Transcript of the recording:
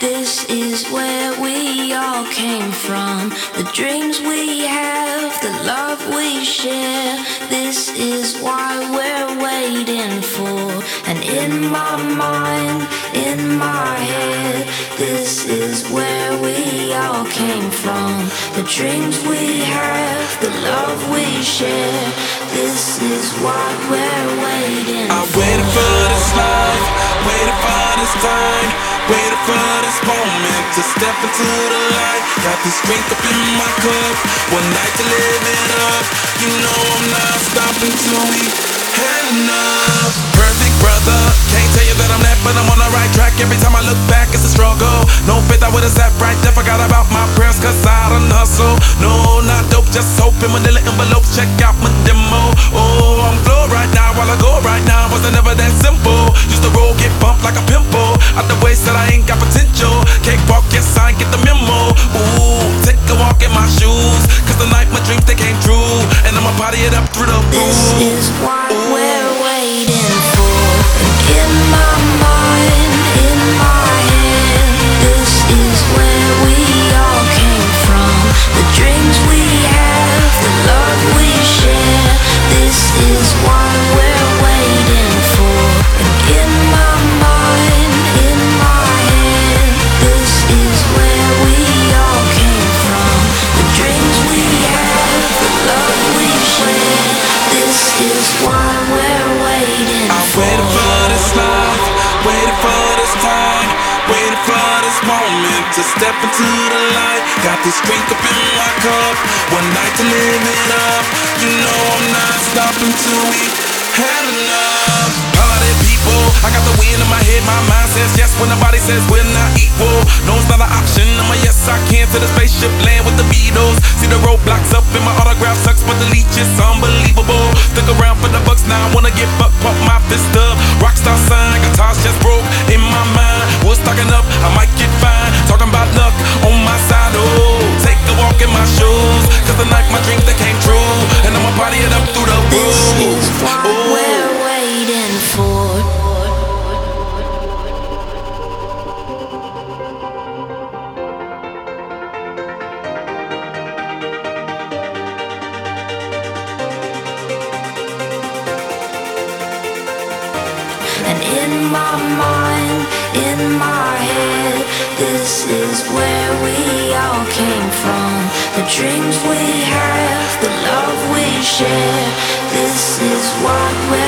this is where we all came from. The dreams we have, the love we share, this is why we're waiting for. And in my mind, in my head, this is where we all came from. The dreams we have, the love we share, this is what we're waiting time, waited for this moment to step into the light. Got this drink up in my cup, one night to live it up. You know I'm not stopping till we had enough. Perfect brother, can't tell you that I'm that, but I'm on the right track. Every time I look back, it's a struggle. No faith, I would've sat right there. Forgot about my prayers, cause I done hustle. No, not dope, just hope in manila envelopes. Check out my demo. Oh, I'm now while I go right now. Wasn't never that simple. Used to roll, get bumped like a pimple. Out the way, said I ain't got potential. Can't walk, yes, I ain't get the memo. Ooh, take a walk in my shoes. Cause tonight my dreams, they came true. And I'ma party it up through the roof. This is what for this moment to step into the light. Got this drink up in my cup, one night to live it up. You know I'm not stopping till we had enough. Party people, I got the wind in my head, my mind says yes when the body says we're not equal. No, it's not an option. I'm a yes, I can to the spaceship land with the Beatles. See the roadblocks up in my autograph sucks, but the leech is unbelievable. Stick around for the bucks now, I wanna get buck, pump my fist up. Rockstar sign, guitars just broke in my mind. Was stocking up, I might get fine. Talking about luck on my side, oh. Take a walk in my shoes, cause tonight my dreams they came true. And I'ma party it up through the This roof. is oh. what Ooh. we're waiting for. And in my mind, in my head, this is where we all came from. The dreams we have, the love we share, this is what we're